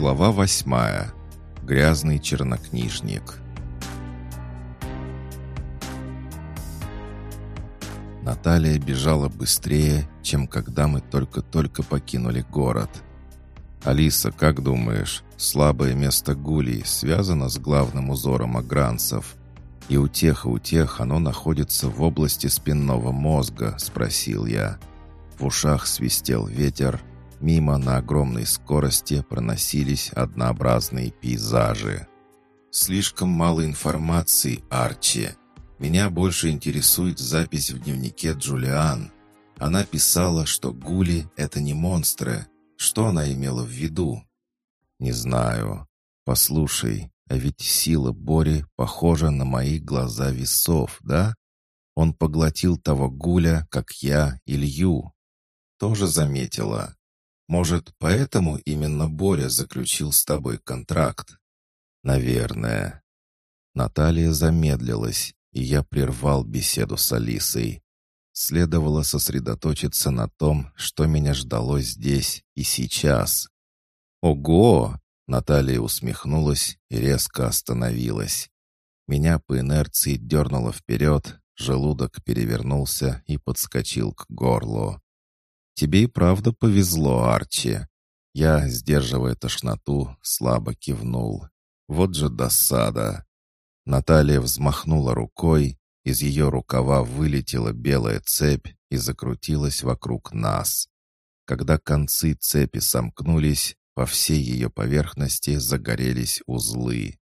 Глава восьмая. Грязный чернокнижник. Наталья бежала быстрее, чем когда мы только-только покинули город. «Алиса, как думаешь, слабое место гулей связано с главным узором агранцев? И у тех, и у тех оно находится в области спинного мозга?» — спросил я. В ушах свистел ветер, Мимо на огромной скорости проносились однообразные пейзажи. «Слишком мало информации, Арчи. Меня больше интересует запись в дневнике Джулиан. Она писала, что гули — это не монстры. Что она имела в виду?» «Не знаю. Послушай, а ведь сила Бори похожа на мои глаза весов, да? Он поглотил того гуля, как я Илью. Тоже заметила. Может, поэтому именно Боря заключил с тобой контракт? Наверное. Наталья замедлилась, и я прервал беседу с Алисой. Следовало сосредоточиться на том, что меня ждало здесь и сейчас. «Ого!» — Наталья усмехнулась и резко остановилась. Меня по инерции дернуло вперед, желудок перевернулся и подскочил к горлу. «Тебе и правда повезло, Арчи». Я, сдерживая тошноту, слабо кивнул. Вот же досада. Наталья взмахнула рукой, из ее рукава вылетела белая цепь и закрутилась вокруг нас. Когда концы цепи сомкнулись, по всей ее поверхности загорелись узлы.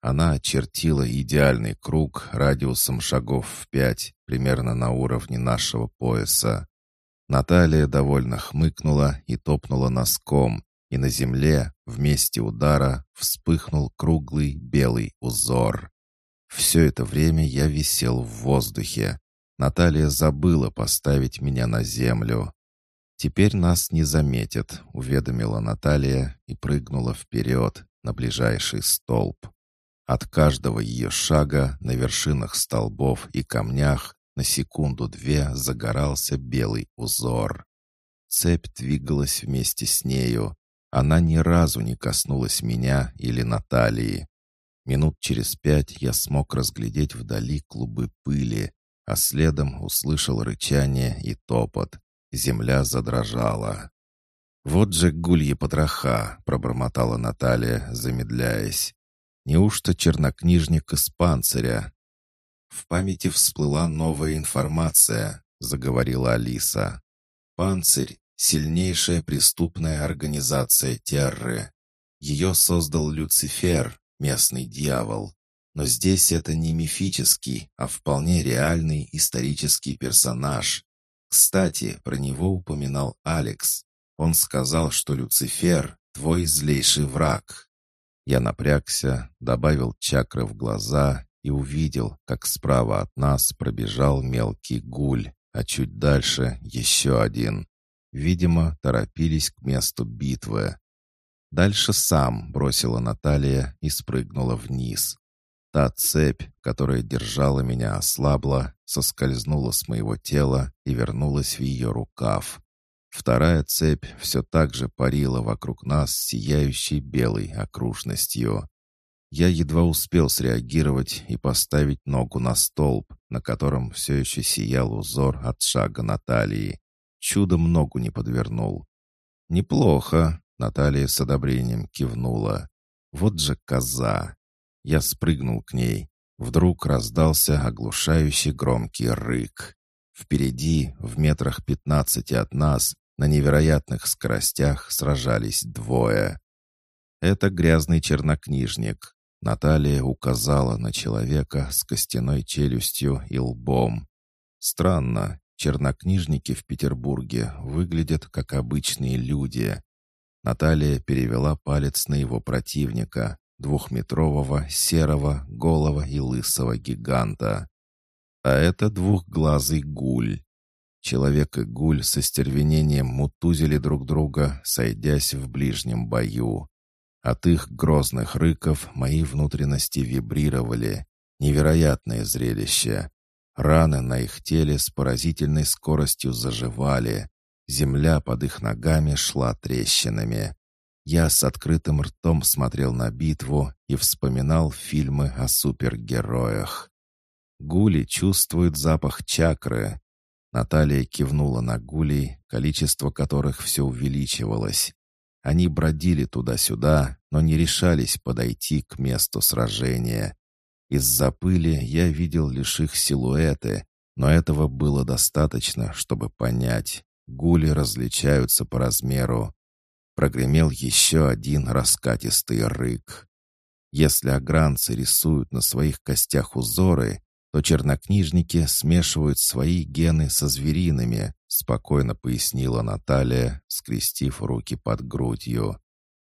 Она очертила идеальный круг радиусом шагов в пять, примерно на уровне нашего пояса. Наталья довольно хмыкнула и топнула носком, и на земле, в месте удара, вспыхнул круглый белый узор. Все это время я висел в воздухе. Наталья забыла поставить меня на землю. «Теперь нас не заметят», — уведомила Наталья и прыгнула вперед на ближайший столб. От каждого ее шага на вершинах столбов и камнях на секунду-две загорался белый узор. Цепь двигалась вместе с нею. Она ни разу не коснулась меня или Натальи. Минут через пять я смог разглядеть вдали клубы пыли, а следом услышал рычание и топот. Земля задрожала. «Вот же гульи потроха!» — пробормотала Наталья, замедляясь. «Неужто чернокнижник из панциря? В памяти всплыла новая информация, заговорила Алиса. Панцирь — сильнейшая преступная организация Терры. Ее создал Люцифер, местный дьявол. Но здесь это не мифический, а вполне реальный исторический персонаж. Кстати, про него упоминал Алекс. Он сказал, что Люцифер — твой злейший враг. Я напрягся, добавил чакры в глаза и увидел, как справа от нас пробежал мелкий гуль, а чуть дальше еще один. Видимо, торопились к месту битвы. Дальше сам бросила Наталья и спрыгнула вниз. Та цепь, которая держала меня, ослабла, соскользнула с моего тела и вернулась в ее рукав. Вторая цепь все так же парила вокруг нас сияющей белой окружностью. Я едва успел среагировать и поставить ногу на столб, на котором все еще сиял узор от шага Натальи. Чудом ногу не подвернул. «Неплохо», — Наталья с одобрением кивнула. «Вот же коза!» Я спрыгнул к ней. Вдруг раздался оглушающий громкий рык. Впереди, в метрах пятнадцати от нас, на невероятных скоростях сражались двое. Это грязный чернокнижник. Наталья указала на человека с костяной челюстью и лбом. Странно, чернокнижники в Петербурге выглядят как обычные люди. Наталья перевела палец на его противника, двухметрового, серого, голого и лысого гиганта. А это двухглазый гуль. Человек и гуль со стервенением мутузили друг друга, сойдясь в ближнем бою. От их грозных рыков мои внутренности вибрировали. Невероятное зрелище. Раны на их теле с поразительной скоростью заживали. Земля под их ногами шла трещинами. Я с открытым ртом смотрел на битву и вспоминал фильмы о супергероях. Гули чувствуют запах чакры. Наталья кивнула на гулей, количество которых все увеличивалось. Они бродили туда-сюда, но не решались подойти к месту сражения. Из-за пыли я видел лишь их силуэты, но этого было достаточно, чтобы понять. Гули различаются по размеру. Прогремел еще один раскатистый рык. Если агранцы рисуют на своих костях узоры, то чернокнижники смешивают свои гены со звериными, спокойно пояснила Наталья, скрестив руки под грудью.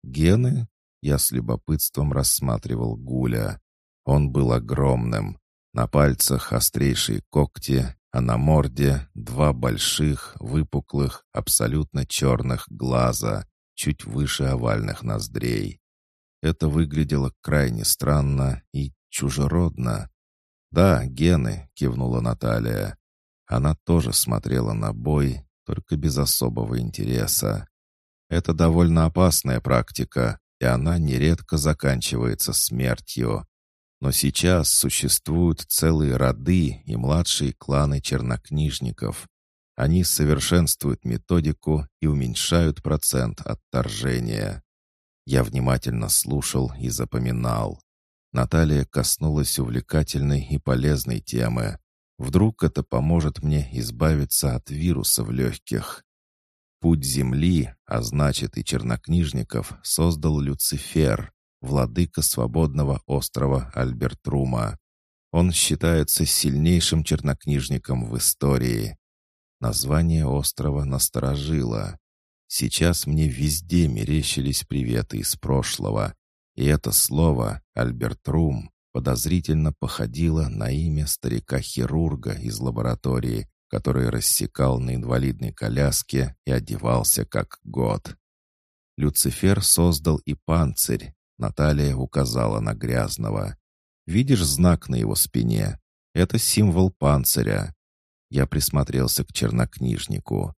Гены? Я с любопытством рассматривал Гуля. Он был огромным. На пальцах острейшие когти, а на морде два больших, выпуклых, абсолютно черных глаза, чуть выше овальных ноздрей. Это выглядело крайне странно и чужеродно. «Да, гены», — кивнула Наталья. Она тоже смотрела на бой, только без особого интереса. Это довольно опасная практика, и она нередко заканчивается смертью. Но сейчас существуют целые роды и младшие кланы чернокнижников. Они совершенствуют методику и уменьшают процент отторжения. Я внимательно слушал и запоминал. Наталья коснулась увлекательной и полезной темы. Вдруг это поможет мне избавиться от вируса в легких. Путь Земли, а значит и чернокнижников, создал Люцифер, владыка свободного острова Альбертрума. Он считается сильнейшим чернокнижником в истории. Название острова насторожило. Сейчас мне везде мерещились приветы из прошлого. И это слово «Альбертрум» подозрительно походило на имя старика-хирурга из лаборатории, который рассекал на инвалидной коляске и одевался как год. Люцифер создал и панцирь, Наталья указала на грязного. «Видишь знак на его спине? Это символ панциря». Я присмотрелся к чернокнижнику.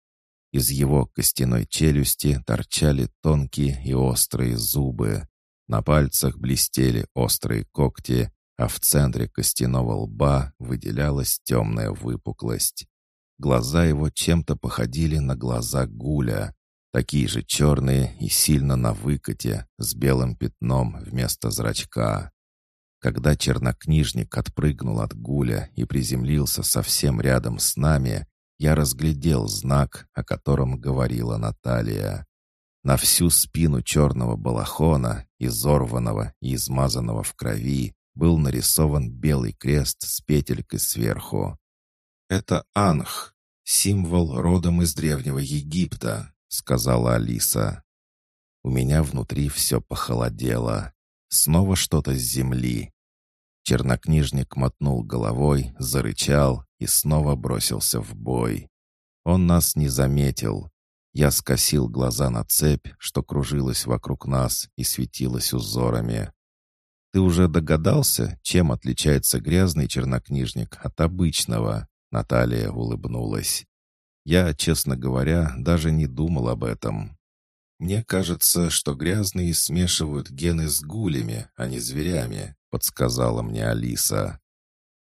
Из его костяной челюсти торчали тонкие и острые зубы. На пальцах блестели острые когти, а в центре костяного лба выделялась темная выпуклость. Глаза его чем-то походили на глаза гуля, Такие же черные и сильно на выкате, с белым пятном вместо зрачка. Когда чернокнижник отпрыгнул от гуля и приземлился совсем рядом с нами, я разглядел знак, о котором говорила Наталья. На всю спину черного балахона, изорванного и измазанного в крови, был нарисован белый крест с петелькой сверху. Это Анх, символ родом из Древнего Египта, — сказала Алиса. У меня внутри все похолодело. Снова что-то с земли. Чернокнижник мотнул головой, зарычал и снова бросился в бой. Он нас не заметил. Я скосил глаза на цепь, что кружилась вокруг нас и светилась узорами. «Ты уже догадался, чем отличается грязный чернокнижник от обычного?» Наталья улыбнулась. Я, честно говоря, даже не думал об этом. Мне кажется, что грязные смешивают гены с гулями, а не зверями, подсказала мне Алиса.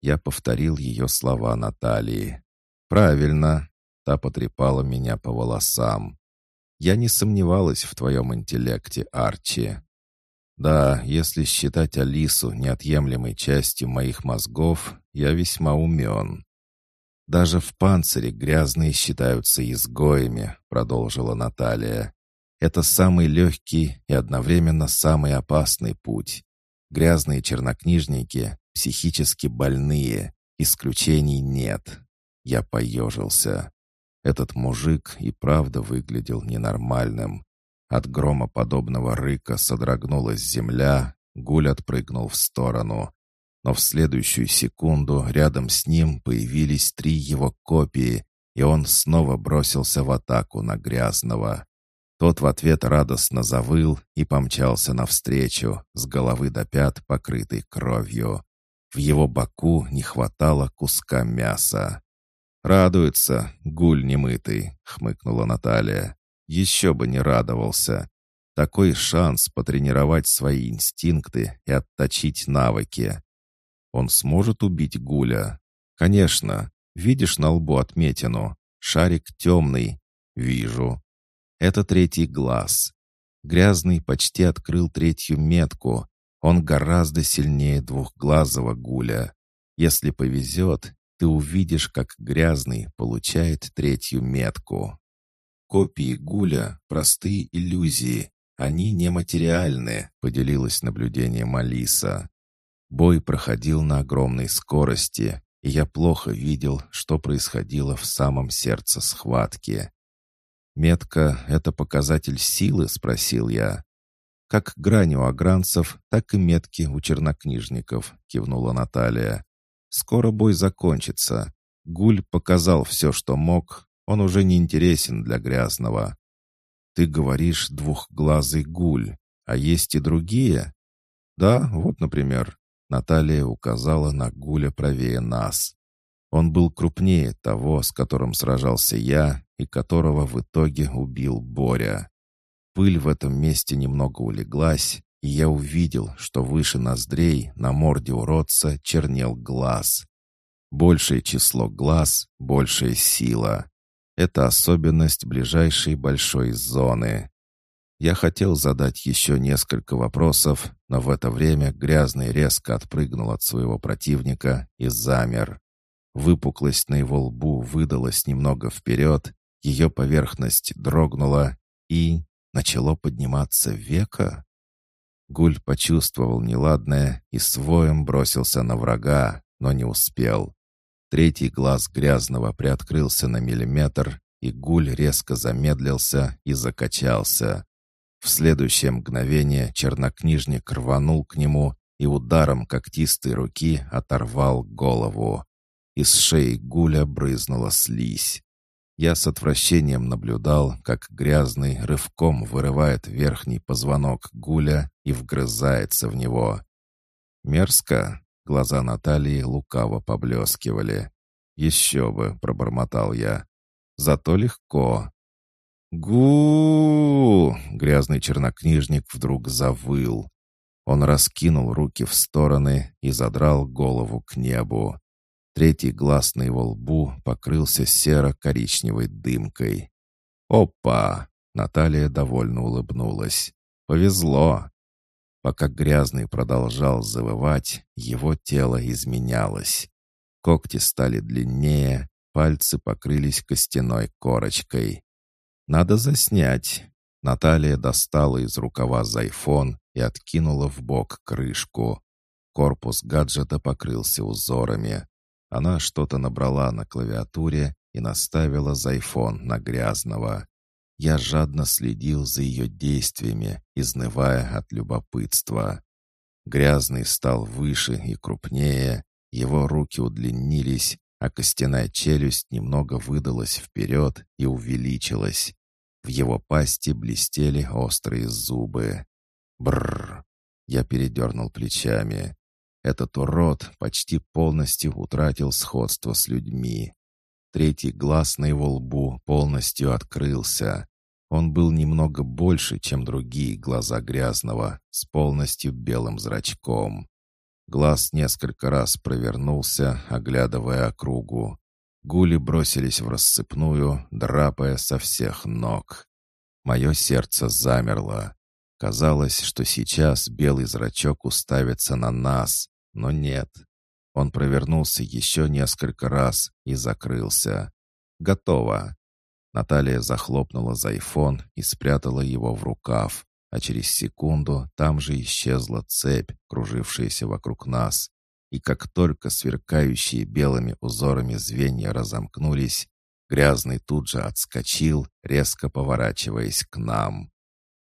Я повторил ее слова Натальи. «Правильно!» — та потрепала меня по волосам. «Я не сомневалась в твоем интеллекте, Арчи. Да, если считать Алису неотъемлемой частью моих мозгов, я весьма умен. «Даже в панцире грязные считаются изгоями», — продолжила Наталья. «Это самый легкий и одновременно самый опасный путь. Грязные чернокнижники — психически больные, исключений нет». Я поежился. Этот мужик и правда выглядел ненормальным. От грома подобного рыка содрогнулась земля, гуль отпрыгнул в сторону но в следующую секунду рядом с ним появились три его копии, и он снова бросился в атаку на грязного. Тот в ответ радостно завыл и помчался навстречу, с головы до пят покрытой кровью. В его боку не хватало куска мяса. «Радуется, гуль немытый», — хмыкнула Наталья. «Еще бы не радовался. Такой шанс потренировать свои инстинкты и отточить навыки. Он сможет убить Гуля? Конечно. Видишь на лбу отметину? Шарик темный. Вижу. Это третий глаз. Грязный почти открыл третью метку. Он гораздо сильнее двухглазого Гуля. Если повезет, ты увидишь, как Грязный получает третью метку. Копии Гуля — простые иллюзии. Они нематериальны, поделилась наблюдением Алиса. Бой проходил на огромной скорости, и я плохо видел, что происходило в самом сердце схватки. «Метка — это показатель силы?» — спросил я. «Как грани у агранцев, так и метки у чернокнижников», — кивнула Наталья. «Скоро бой закончится. Гуль показал все, что мог. Он уже не интересен для грязного. Ты говоришь «двухглазый гуль», а есть и другие?» «Да, вот, например». Наталья указала на гуля правее нас. Он был крупнее того, с которым сражался я, и которого в итоге убил Боря. Пыль в этом месте немного улеглась, и я увидел, что выше ноздрей на морде уродца чернел глаз. Большее число глаз — большая сила. Это особенность ближайшей большой зоны. Я хотел задать еще несколько вопросов, но в это время Грязный резко отпрыгнул от своего противника и замер. Выпуклость на его лбу выдалась немного вперед, ее поверхность дрогнула и начало подниматься века. Гуль почувствовал неладное и своем бросился на врага, но не успел. Третий глаз грязного приоткрылся на миллиметр, и гуль резко замедлился и закачался. В следующее мгновение чернокнижник рванул к нему и ударом когтистой руки оторвал голову. Из шеи гуля брызнула слизь. Я с отвращением наблюдал, как грязный рывком вырывает верхний позвонок гуля и вгрызается в него. Мерзко, Глаза Натальи лукаво поблескивали. «Еще бы!» — пробормотал я. «Зато легко!» гу Грязный чернокнижник вдруг завыл. Он раскинул руки в стороны и задрал голову к небу. Третий глаз на его лбу покрылся серо-коричневой дымкой. «Опа!» — Наталья довольно улыбнулась. «Повезло!» Пока Грязный продолжал завывать, его тело изменялось. Когти стали длиннее, пальцы покрылись костяной корочкой. «Надо заснять». Наталья достала из рукава зайфон и откинула в бок крышку. Корпус гаджета покрылся узорами. Она что-то набрала на клавиатуре и наставила зайфон на грязного. Я жадно следил за ее действиями, изнывая от любопытства. Грязный стал выше и крупнее, его руки удлинились, а костяная челюсть немного выдалась вперед и увеличилась. В его пасти блестели острые зубы. Бррр! Я передернул плечами. Этот урод почти полностью утратил сходство с людьми. Третий глаз на его лбу полностью открылся. Он был немного больше, чем другие глаза грязного, с полностью белым зрачком. Глаз несколько раз провернулся, оглядывая округу. Гули бросились в рассыпную, драпая со всех ног. Мое сердце замерло. Казалось, что сейчас белый зрачок уставится на нас, но нет. Он провернулся еще несколько раз и закрылся. Готово. Наталья захлопнула за айфон и спрятала его в рукав, а через секунду там же исчезла цепь, кружившаяся вокруг нас. И как только сверкающие белыми узорами звенья разомкнулись, грязный тут же отскочил, резко поворачиваясь к нам.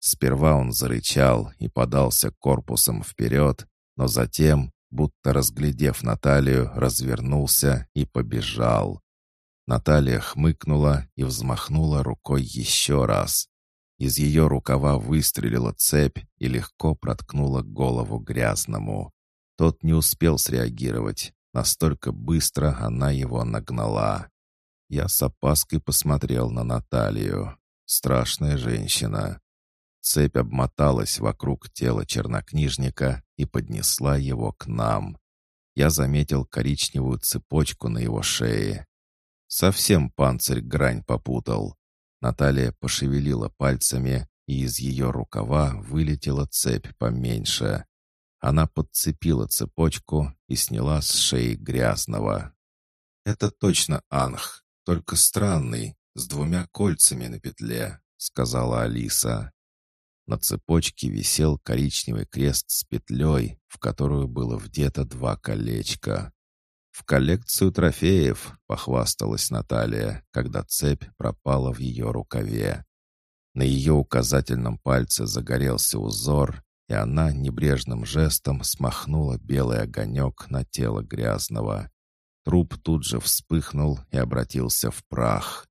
Сперва он зарычал и подался корпусом вперед, но затем, будто разглядев Наталью, развернулся и побежал. Наталья хмыкнула и взмахнула рукой еще раз. Из ее рукава выстрелила цепь и легко проткнула голову грязному. Тот не успел среагировать. Настолько быстро она его нагнала. Я с опаской посмотрел на Наталью. Страшная женщина. Цепь обмоталась вокруг тела чернокнижника и поднесла его к нам. Я заметил коричневую цепочку на его шее. Совсем панцирь грань попутал. Наталья пошевелила пальцами, и из ее рукава вылетела цепь поменьше. Она подцепила цепочку и сняла с шеи грязного. «Это точно анх, только странный, с двумя кольцами на петле», — сказала Алиса. На цепочке висел коричневый крест с петлей, в которую было вдето два колечка. «В коллекцию трофеев», — похвасталась Наталья, когда цепь пропала в ее рукаве. На ее указательном пальце загорелся узор, и она небрежным жестом смахнула белый огонек на тело грязного. Труп тут же вспыхнул и обратился в прах.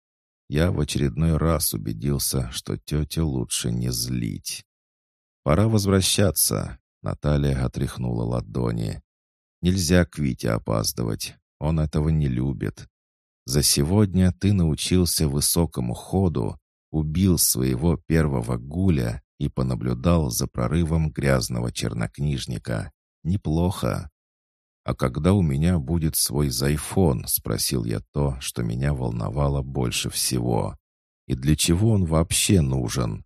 Я в очередной раз убедился, что тетю лучше не злить. «Пора возвращаться», — Наталья отряхнула ладони. «Нельзя к Вите опаздывать, он этого не любит. За сегодня ты научился высокому ходу, убил своего первого гуля и понаблюдал за прорывом грязного чернокнижника. Неплохо. «А когда у меня будет свой зайфон?» — спросил я то, что меня волновало больше всего. «И для чего он вообще нужен?»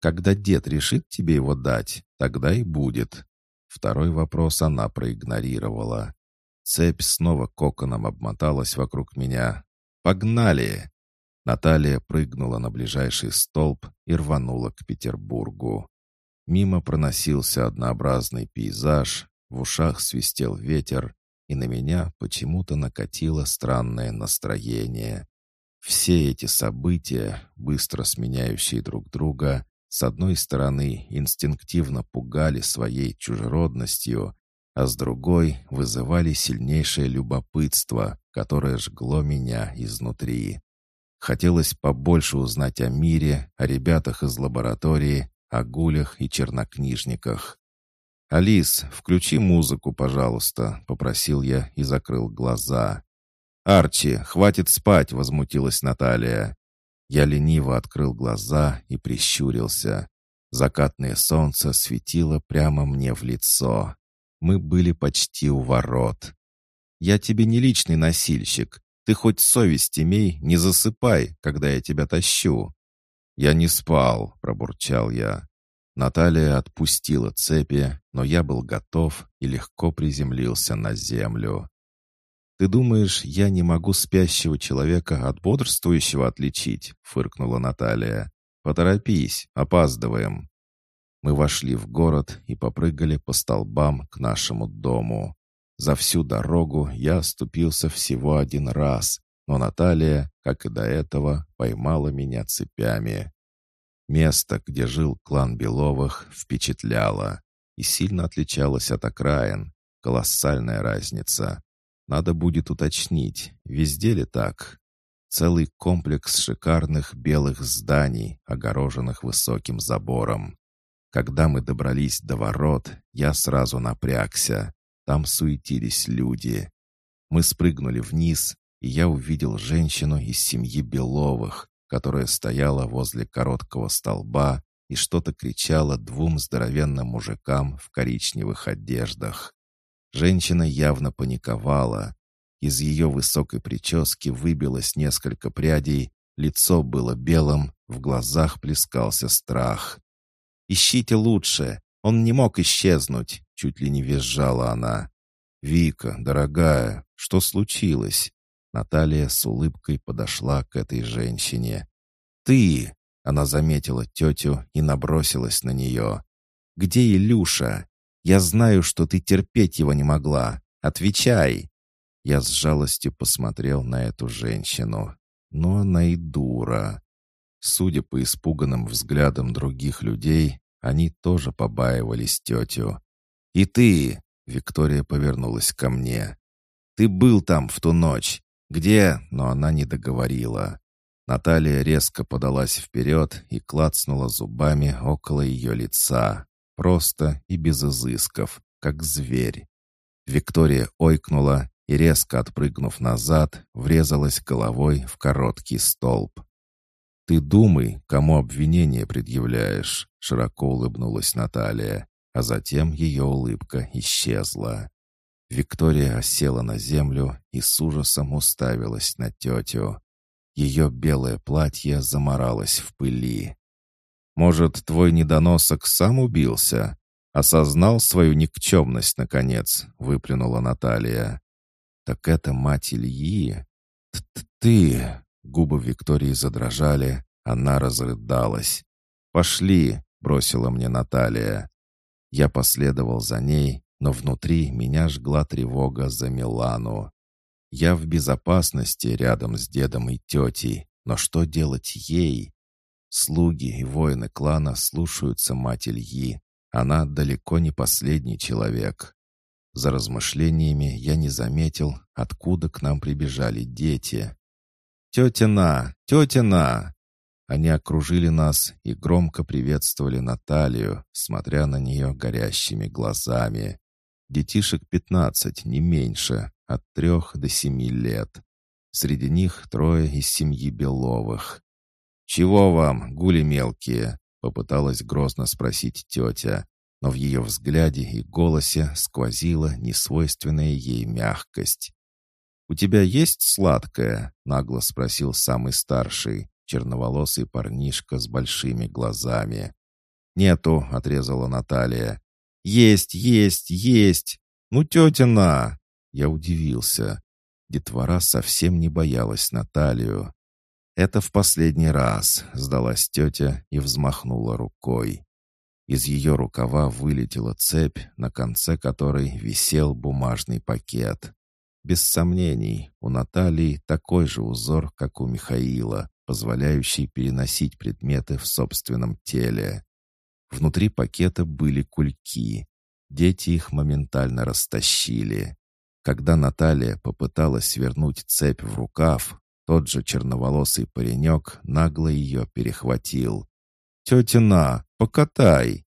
«Когда дед решит тебе его дать, тогда и будет». Второй вопрос она проигнорировала. Цепь снова коконом обмоталась вокруг меня. «Погнали!» Наталья прыгнула на ближайший столб и рванула к Петербургу. Мимо проносился однообразный пейзаж, в ушах свистел ветер, и на меня почему-то накатило странное настроение. Все эти события, быстро сменяющие друг друга, с одной стороны инстинктивно пугали своей чужеродностью, а с другой вызывали сильнейшее любопытство, которое жгло меня изнутри. Хотелось побольше узнать о мире, о ребятах из лаборатории, о гулях и чернокнижниках. «Алис, включи музыку, пожалуйста», — попросил я и закрыл глаза. «Арчи, хватит спать», — возмутилась Наталья. Я лениво открыл глаза и прищурился. Закатное солнце светило прямо мне в лицо. Мы были почти у ворот. «Я тебе не личный носильщик. Ты хоть совесть имей, не засыпай, когда я тебя тащу». «Я не спал», — пробурчал я. Наталья отпустила цепи, но я был готов и легко приземлился на землю. «Ты думаешь, я не могу спящего человека от бодрствующего отличить?» — фыркнула Наталья. «Поторопись, опаздываем». Мы вошли в город и попрыгали по столбам к нашему дому. За всю дорогу я оступился всего один раз, но Наталья, как и до этого, поймала меня цепями. Место, где жил клан Беловых, впечатляло и сильно отличалось от окраин. Колоссальная разница. Надо будет уточнить, везде ли так? Целый комплекс шикарных белых зданий, огороженных высоким забором. Когда мы добрались до ворот, я сразу напрягся. Там суетились люди. Мы спрыгнули вниз, и я увидел женщину из семьи Беловых, которая стояла возле короткого столба и что-то кричала двум здоровенным мужикам в коричневых одеждах. Женщина явно паниковала. Из ее высокой прически выбилось несколько прядей, лицо было белым, в глазах плескался страх. «Ищите лучше! Он не мог исчезнуть!» Чуть ли не визжала она. «Вика, дорогая, что случилось?» Наталья с улыбкой подошла к этой женщине. «Ты!» — она заметила тетю и набросилась на нее. «Где Илюша? Я знаю, что ты терпеть его не могла. Отвечай!» Я с жалостью посмотрел на эту женщину. Но она и дура. Судя по испуганным взглядам других людей, они тоже побаивались тетю. «И ты!» — Виктория повернулась ко мне. «Ты был там в ту ночь. Где?» Но она не договорила. Наталья резко подалась вперед и клацнула зубами около ее лица. Просто и без изысков, как зверь. Виктория ойкнула и, резко отпрыгнув назад, врезалась головой в короткий столб. «Ты думай, кому обвинение предъявляешь», — широко улыбнулась Наталья, а затем ее улыбка исчезла. Виктория осела на землю и с ужасом уставилась на тетю. Ее белое платье заморалось в пыли. «Может, твой недоносок сам убился? Осознал свою никчемность, наконец?» — выплюнула Наталья. «Так это мать Ильи?» Т -т «Ты...» — губы Виктории задрожали, она разрыдалась. «Пошли!» — бросила мне Наталья. Я последовал за ней, но внутри меня жгла тревога за Милану. Я в безопасности рядом с дедом и тетей, но что делать ей? Слуги и воины клана слушаются мать Ильи. Она далеко не последний человек. За размышлениями я не заметил, откуда к нам прибежали дети. «Тетя На! Тетя На!» Они окружили нас и громко приветствовали Наталью, смотря на нее горящими глазами. Детишек пятнадцать, не меньше, от трех до семи лет. Среди них трое из семьи Беловых. «Чего вам, гули мелкие?» — попыталась грозно спросить тетя, но в ее взгляде и голосе сквозила несвойственная ей мягкость. «У тебя есть сладкое?» — нагло спросил самый старший, черноволосый парнишка с большими глазами. «Нету», — отрезала Наталья. «Есть, есть, есть! Ну, тетя на!» Я удивился. Детвора совсем не боялась Наталью. «Это в последний раз», — сдалась тетя и взмахнула рукой. Из ее рукава вылетела цепь, на конце которой висел бумажный пакет. Без сомнений, у Натальи такой же узор, как у Михаила, позволяющий переносить предметы в собственном теле. Внутри пакета были кульки. Дети их моментально растащили. Когда Наталья попыталась свернуть цепь в рукав, тот же черноволосый паренек нагло ее перехватил. «Тетя На, покатай!»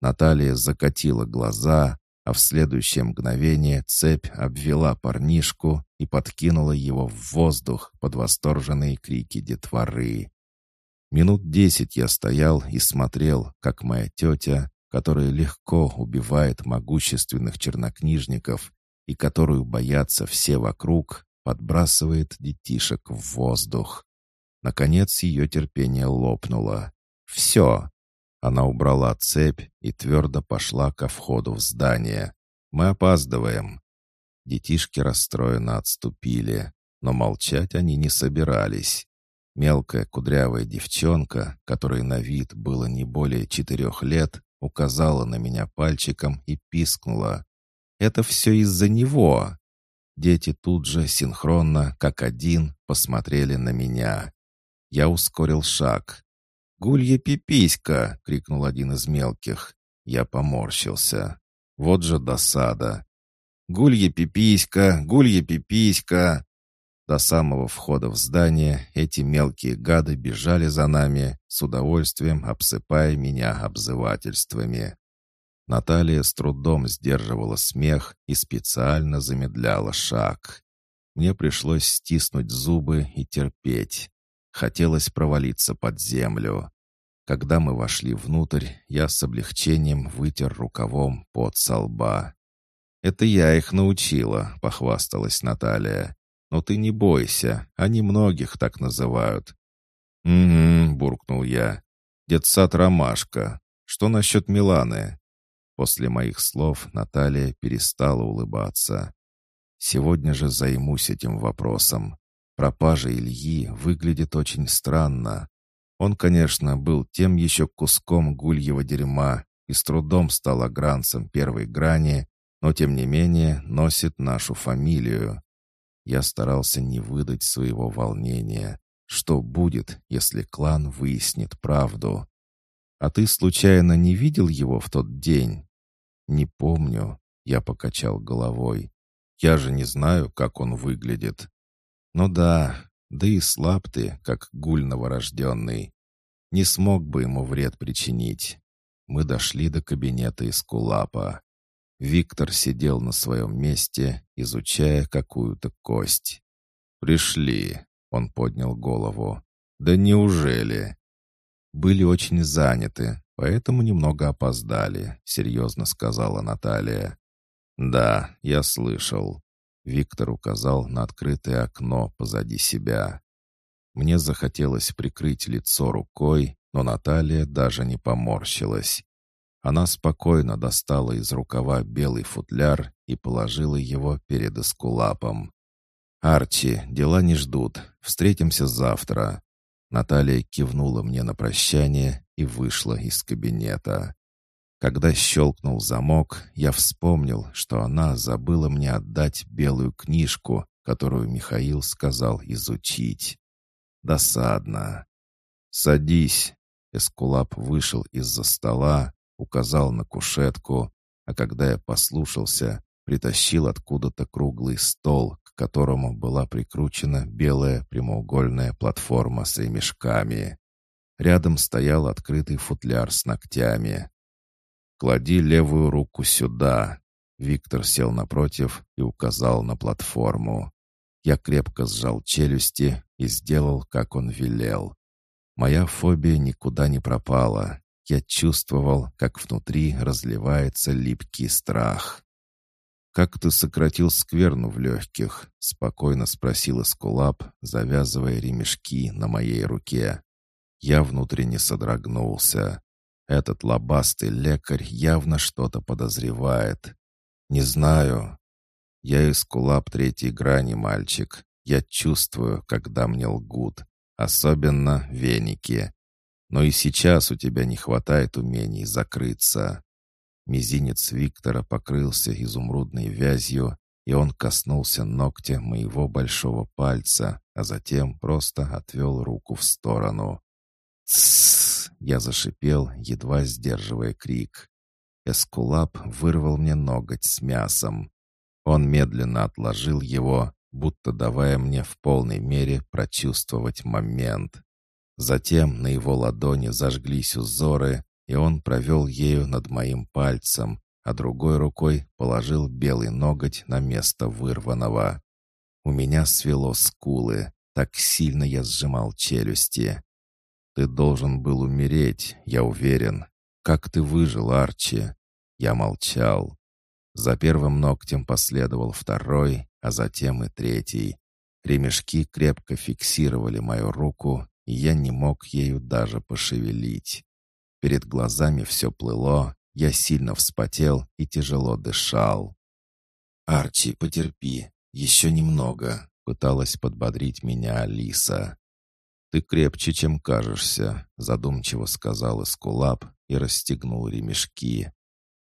Наталья закатила глаза, а в следующее мгновение цепь обвела парнишку и подкинула его в воздух под восторженные крики детворы. Минут десять я стоял и смотрел, как моя тетя, которая легко убивает могущественных чернокнижников и которую боятся все вокруг, подбрасывает детишек в воздух. Наконец ее терпение лопнуло. «Все!» Она убрала цепь и твердо пошла ко входу в здание. «Мы опаздываем!» Детишки расстроенно отступили, но молчать они не собирались. Мелкая кудрявая девчонка, которой на вид было не более четырех лет, указала на меня пальчиком и пискнула. «Это все из-за него!» Дети тут же синхронно, как один, посмотрели на меня. Я ускорил шаг. «Гулья пиписька!» — крикнул один из мелких. Я поморщился. Вот же досада. «Гулья пиписька! Гулья пиписька!» До самого входа в здание эти мелкие гады бежали за нами, с удовольствием обсыпая меня обзывательствами. Наталья с трудом сдерживала смех и специально замедляла шаг. Мне пришлось стиснуть зубы и терпеть. Хотелось провалиться под землю. Когда мы вошли внутрь, я с облегчением вытер рукавом под со лба. «Это я их научила», — похвасталась Наталья. Но ты не бойся, они многих так называют». «Угу», — буркнул я. «Детсад Ромашка. Что насчет Миланы?» После моих слов Наталья перестала улыбаться. «Сегодня же займусь этим вопросом. Пропажа Ильи выглядит очень странно. Он, конечно, был тем еще куском гульего дерьма и с трудом стал огранцем первой грани, но тем не менее носит нашу фамилию. Я старался не выдать своего волнения. Что будет, если клан выяснит правду? А ты случайно не видел его в тот день? Не помню. Я покачал головой. Я же не знаю, как он выглядит. Ну да, да и слаб ты, как гуль новорожденный. Не смог бы ему вред причинить. Мы дошли до кабинета Искулапа. Виктор сидел на своем месте, изучая какую-то кость. «Пришли», — он поднял голову. «Да неужели?» «Были очень заняты, поэтому немного опоздали», — серьезно сказала Наталья. «Да, я слышал». Виктор указал на открытое окно позади себя. Мне захотелось прикрыть лицо рукой, но Наталья даже не поморщилась. Она спокойно достала из рукава белый футляр и положила его перед эскулапом. «Арчи, дела не ждут. Встретимся завтра». Наталья кивнула мне на прощание и вышла из кабинета. Когда щелкнул замок, я вспомнил, что она забыла мне отдать белую книжку, которую Михаил сказал изучить. Досадно. «Садись». Эскулап вышел из-за стола, указал на кушетку, а когда я послушался, притащил откуда-то круглый стол, к которому была прикручена белая прямоугольная платформа с ремешками. Рядом стоял открытый футляр с ногтями. «Клади левую руку сюда». Виктор сел напротив и указал на платформу. Я крепко сжал челюсти и сделал, как он велел. Моя фобия никуда не пропала. Я чувствовал, как внутри разливается липкий страх. «Как ты сократил скверну в легких?» — спокойно спросил Эскулап, завязывая ремешки на моей руке. Я внутренне содрогнулся. Этот лобастый лекарь явно что-то подозревает. Не знаю. Я из кулап третьей грани, мальчик. Я чувствую, когда мне лгут. Особенно веники. Но и сейчас у тебя не хватает умений закрыться. Мизинец Виктора покрылся изумрудной вязью, и он коснулся ногтя моего большого пальца, а затем просто отвел руку в сторону. «Тссс!» — я зашипел, едва сдерживая крик. Эскулап вырвал мне ноготь с мясом. Он медленно отложил его, будто давая мне в полной мере прочувствовать момент. Затем на его ладони зажглись узоры, и он провел ею над моим пальцем, а другой рукой положил белый ноготь на место вырванного. У меня свело скулы, так сильно я сжимал челюсти. «Ты должен был умереть, я уверен. Как ты выжил, Арчи?» Я молчал. За первым ногтем последовал второй, а затем и третий. Ремешки крепко фиксировали мою руку, и я не мог ею даже пошевелить. Перед глазами все плыло, я сильно вспотел и тяжело дышал. «Арчи, потерпи, еще немного», — пыталась подбодрить меня Алиса. «Ты крепче, чем кажешься», — задумчиво сказал Эскулап и расстегнул ремешки.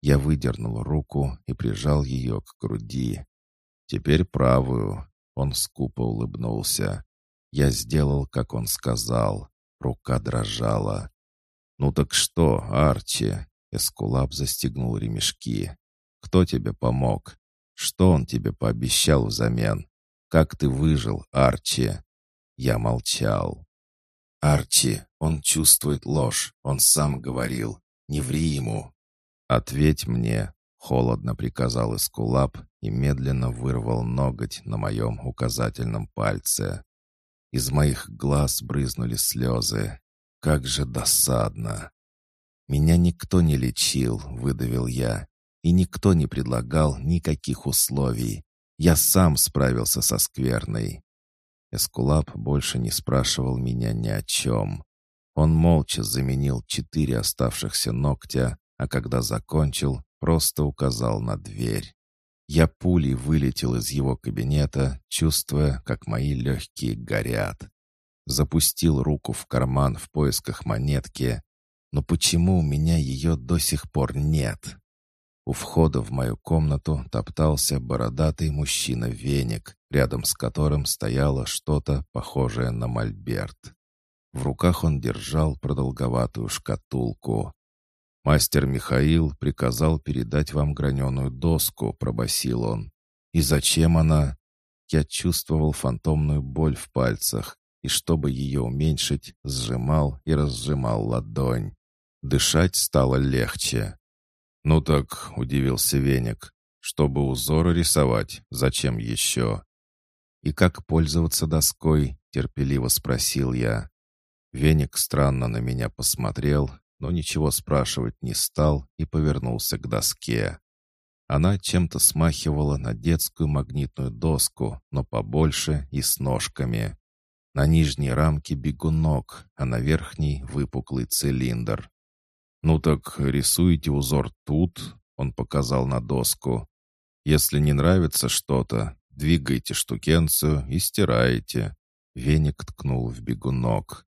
Я выдернул руку и прижал ее к груди. «Теперь правую». Он скупо улыбнулся. Я сделал, как он сказал. Рука дрожала. «Ну так что, Арчи?» Эскулап застегнул ремешки. «Кто тебе помог? Что он тебе пообещал взамен? Как ты выжил, Арчи?» Я молчал. «Арчи, он чувствует ложь, он сам говорил. Не ври ему». «Ответь мне», — холодно приказал Эскулап и медленно вырвал ноготь на моем указательном пальце. Из моих глаз брызнули слезы. Как же досадно! «Меня никто не лечил», — выдавил я, «и никто не предлагал никаких условий. Я сам справился со скверной. Эскулап больше не спрашивал меня ни о чем. Он молча заменил четыре оставшихся ногтя, а когда закончил, просто указал на дверь. Я пулей вылетел из его кабинета, чувствуя, как мои легкие горят. Запустил руку в карман в поисках монетки, но почему у меня ее до сих пор нет? У входа в мою комнату топтался бородатый мужчина-веник, рядом с которым стояло что-то похожее на мольберт. В руках он держал продолговатую шкатулку. «Мастер Михаил приказал передать вам граненую доску», — пробасил он. «И зачем она?» Я чувствовал фантомную боль в пальцах, и чтобы ее уменьшить, сжимал и разжимал ладонь. Дышать стало легче. «Ну так», — удивился Веник, — «чтобы узоры рисовать, зачем еще?» «И как пользоваться доской?» — терпеливо спросил я. Веник странно на меня посмотрел, но ничего спрашивать не стал и повернулся к доске. Она чем-то смахивала на детскую магнитную доску, но побольше и с ножками. На нижней рамке бегунок, а на верхней выпуклый цилиндр. «Ну так рисуйте узор тут», — он показал на доску. «Если не нравится что-то, двигайте штукенцию и стираете». Веник ткнул в бегунок.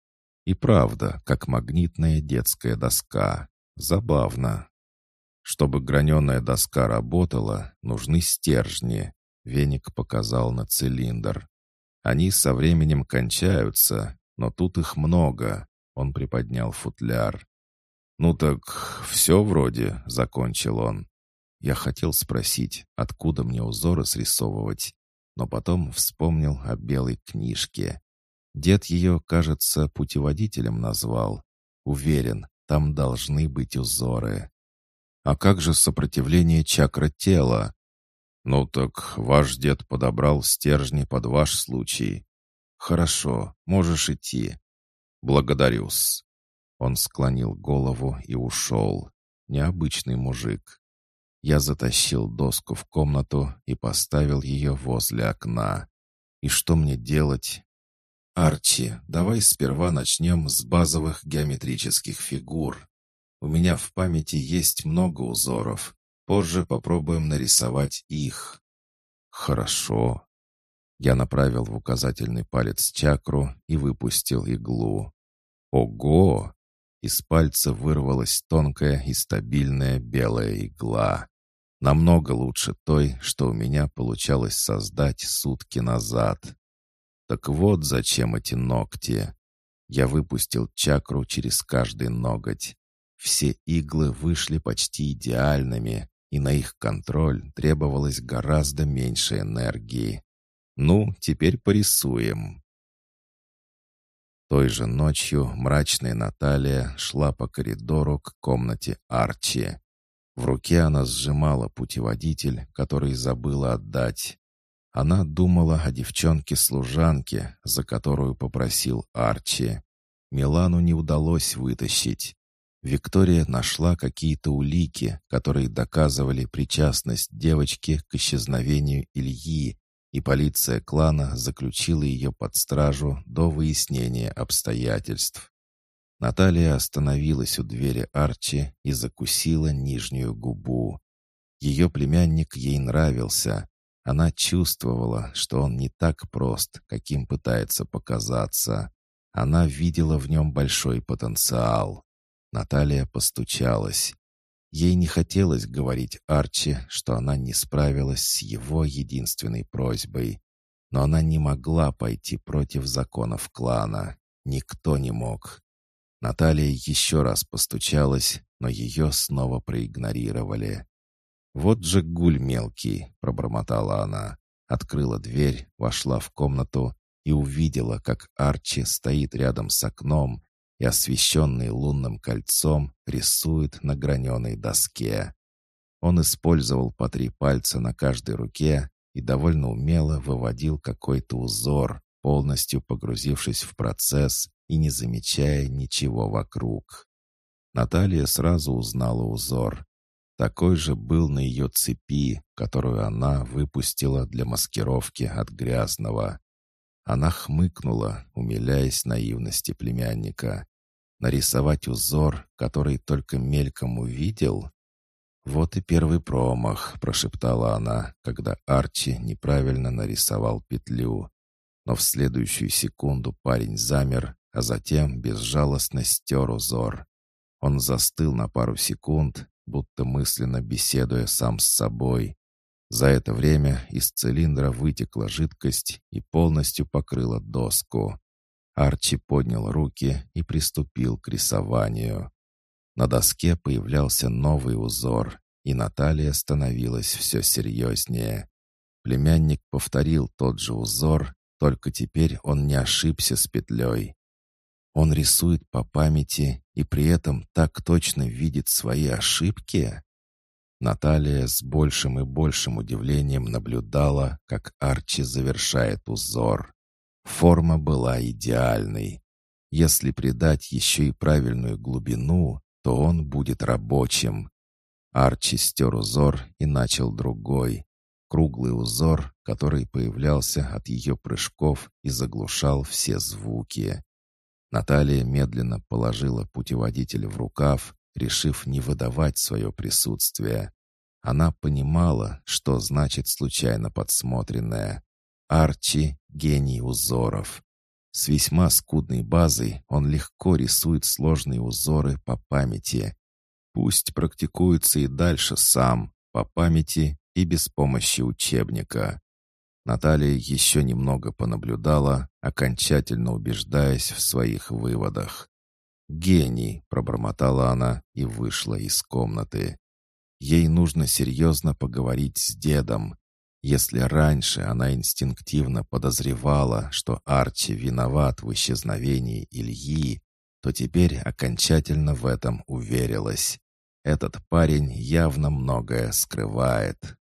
И правда, как магнитная детская доска. Забавно. Чтобы граненая доска работала, нужны стержни. Веник показал на цилиндр. Они со временем кончаются, но тут их много. Он приподнял футляр. «Ну так все вроде», — закончил он. Я хотел спросить, откуда мне узоры срисовывать, но потом вспомнил о белой книжке. Дед ее, кажется, путеводителем назвал. Уверен, там должны быть узоры. А как же сопротивление чакра тела? Ну так ваш дед подобрал стержни под ваш случай. Хорошо, можешь идти. Благодарю-с. Он склонил голову и ушел. Необычный мужик. Я затащил доску в комнату и поставил ее возле окна. И что мне делать? «Арчи, давай сперва начнем с базовых геометрических фигур. У меня в памяти есть много узоров. Позже попробуем нарисовать их». «Хорошо». Я направил в указательный палец чакру и выпустил иглу. «Ого!» Из пальца вырвалась тонкая и стабильная белая игла. Намного лучше той, что у меня получалось создать сутки назад. Так вот зачем эти ногти. Я выпустил чакру через каждый ноготь. Все иглы вышли почти идеальными, и на их контроль требовалось гораздо меньше энергии. Ну, теперь порисуем. Той же ночью мрачная Наталья шла по коридору к комнате Арчи. В руке она сжимала путеводитель, который забыла отдать. Она думала о девчонке-служанке, за которую попросил Арчи. Милану не удалось вытащить. Виктория нашла какие-то улики, которые доказывали причастность девочки к исчезновению Ильи, и полиция клана заключила ее под стражу до выяснения обстоятельств. Наталья остановилась у двери Арчи и закусила нижнюю губу. Ее племянник ей нравился, она чувствовала, что он не так прост, каким пытается показаться. Она видела в нем большой потенциал. Наталья постучалась. Ей не хотелось говорить Арчи, что она не справилась с его единственной просьбой. Но она не могла пойти против законов клана. Никто не мог. Наталья еще раз постучалась, но ее снова проигнорировали. «Вот же гуль мелкий!» — пробормотала она. Открыла дверь, вошла в комнату и увидела, как Арчи стоит рядом с окном и, освещенный лунным кольцом, рисует на граненой доске. Он использовал по три пальца на каждой руке и довольно умело выводил какой-то узор, полностью погрузившись в процесс и не замечая ничего вокруг. Наталья сразу узнала узор. Такой же был на ее цепи, которую она выпустила для маскировки от грязного. Она хмыкнула, умиляясь наивности племянника. Нарисовать узор, который только мельком увидел? «Вот и первый промах», — прошептала она, когда Арчи неправильно нарисовал петлю. Но в следующую секунду парень замер, а затем безжалостно стер узор. Он застыл на пару секунд, будто мысленно беседуя сам с собой. За это время из цилиндра вытекла жидкость и полностью покрыла доску. Арчи поднял руки и приступил к рисованию. На доске появлялся новый узор, и Наталья становилась все серьезнее. Племянник повторил тот же узор, только теперь он не ошибся с петлей. Он рисует по памяти и при этом так точно видит свои ошибки? Наталья с большим и большим удивлением наблюдала, как Арчи завершает узор. Форма была идеальной. Если придать еще и правильную глубину, то он будет рабочим. Арчи стер узор и начал другой. Круглый узор, который появлялся от ее прыжков и заглушал все звуки. Наталья медленно положила путеводитель в рукав, решив не выдавать свое присутствие. Она понимала, что значит случайно подсмотренное. Арчи — гений узоров. С весьма скудной базой он легко рисует сложные узоры по памяти. Пусть практикуется и дальше сам, по памяти и без помощи учебника. Наталья еще немного понаблюдала, окончательно убеждаясь в своих выводах. «Гений!» — пробормотала она и вышла из комнаты. Ей нужно серьезно поговорить с дедом. Если раньше она инстинктивно подозревала, что Арчи виноват в исчезновении Ильи, то теперь окончательно в этом уверилась. Этот парень явно многое скрывает.